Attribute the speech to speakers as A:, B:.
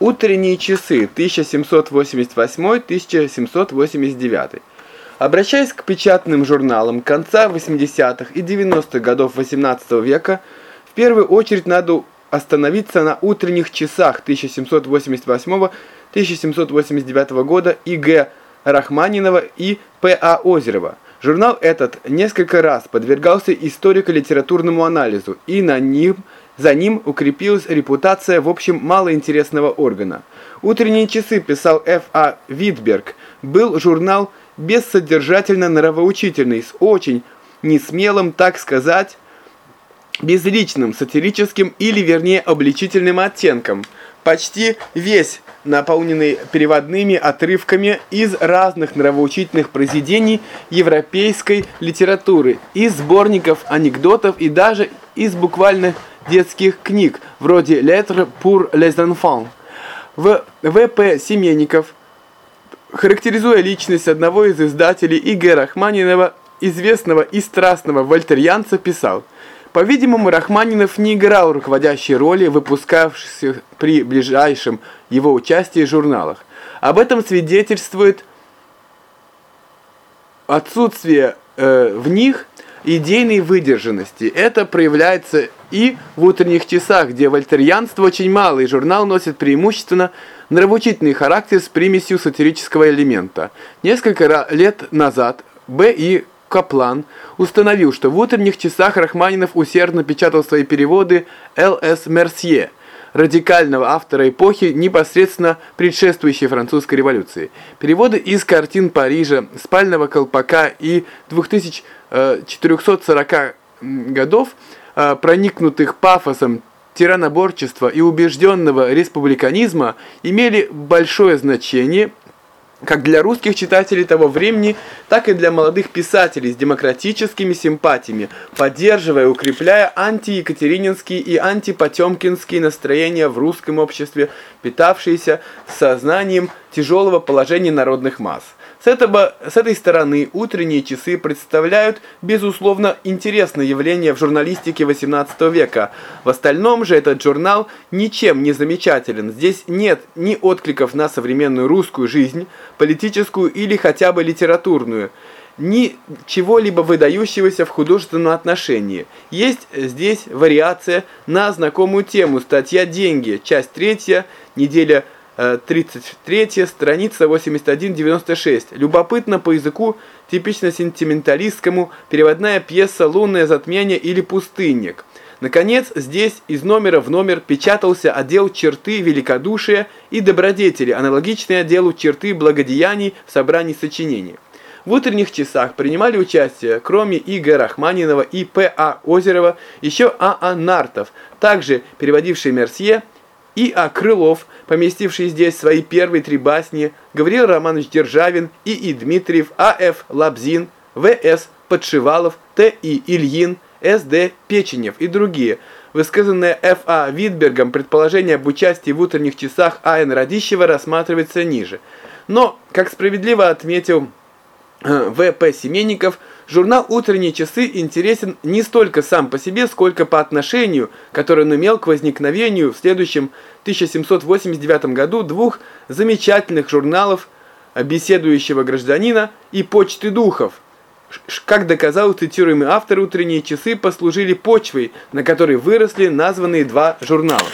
A: Утренние часы 1788-1789. Обращаясь к печатным журналам конца 80-х и 90-х годов 18 века, в первую очередь надо остановиться на утренних часах 1788-1789 года И.Г. Рахманинова и П.А. Озерова. Журнал этот несколько раз подвергался историко-литературному анализу, и на ним, за ним укрепилась репутация, в общем, малоинтересного органа. «Утренние часы», писал Ф.А. Витберг, был журнал бессодержательно-нравоучительный, с очень несмелым, так сказать, безличным, сатирическим или, вернее, обличительным оттенком. Почти весь наполненный переводными отрывками из разных нравоучительных произведений европейской литературы, из сборников анекдотов и даже из буквальных детских книг, вроде «Lettres pour les enfants». В В.П. Семенников, характеризуя личность одного из издателей И.Г. Рахманинова, известного и страстного вольтерьянца, писал – по-видимому, Рахманинов не играл руководящей роли в выпускавшихся при ближайшем его участии журналах. Об этом свидетельствует отсутствие э, в них идейной выдержанности. Это проявляется и в утренних часах, где вольтерьянства очень мало, и журнал носит преимущественно нравоучительный характер с примесью сатирического элемента. Несколько лет назад Б. и Каплан установил, что в утренних часах Рахманинов усердно печатал свои переводы Л.С. Мерсье, радикального автора эпохи, непосредственно предшествующей французской революции. Переводы из картин Парижа, спального колпака и 2440 э, годов, э, проникнутых пафосом тираноборчества и убежденного республиканизма, имели большое значение как для русских читателей того времени, так и для молодых писателей с демократическими симпатиями, поддерживая и укрепляя антиекатерининские и антипотемкинские настроения в русском обществе, питавшиеся сознанием тяжелого положения народных масс. С, этого, с этой стороны утренние часы представляют, безусловно, интересное явление в журналистике XVIII века. В остальном же этот журнал ничем не замечателен. Здесь нет ни откликов на современную русскую жизнь, политическую или хотя бы литературную, ни чего-либо выдающегося в художественном отношении. Есть здесь вариация на знакомую тему, статья «Деньги», часть третья, неделя 33 страница 81-96. Любопытно по языку, типично сентименталистскому, переводная пьеса «Лунное затмение» или «Пустынник». Наконец, здесь из номера в номер печатался отдел черты великодушия и добродетели, аналогичный отделу черты благодеяний в собрании сочинений. В утренних часах принимали участие, кроме И.Г. Рахманинова и П.А. Озерова, еще А.А. Нартов, также переводивший Мерсье, и А. Крылов, поместивший здесь свои первые три басни, Гавриил Романович Державин, И. И. Дмитриев, А. Ф. Лабзин, В. С. Подшивалов, Т. И. Ильин, С. Д. Печенев и другие. Высказанное Ф. А. Витбергом предположение об участии в утренних часах А. Н. Радищева рассматривается ниже. Но, как справедливо отметил э, В. П. Семенников, Журнал «Утренние часы» интересен не столько сам по себе, сколько по отношению, которое он имел к возникновению в следующем 1789 году двух замечательных журналов «Беседующего гражданина» и «Почты духов». Как доказал цитируемый автор, «Утренние часы» послужили почвой, на которой выросли названные два журнала.